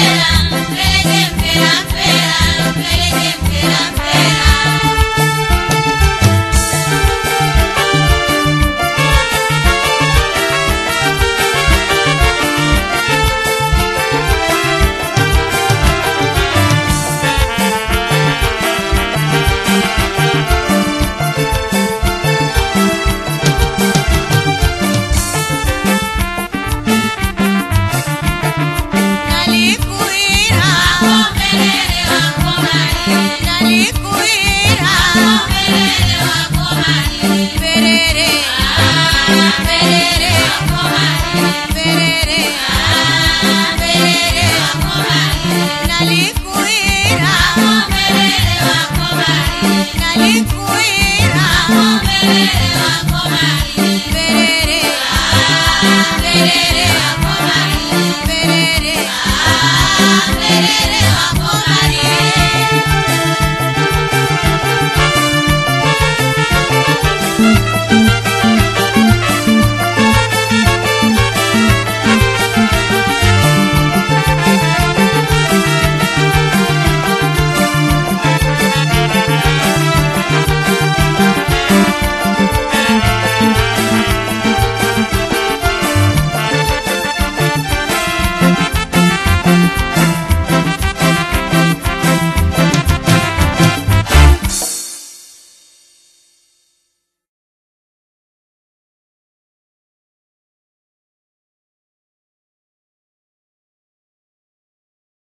Yeah.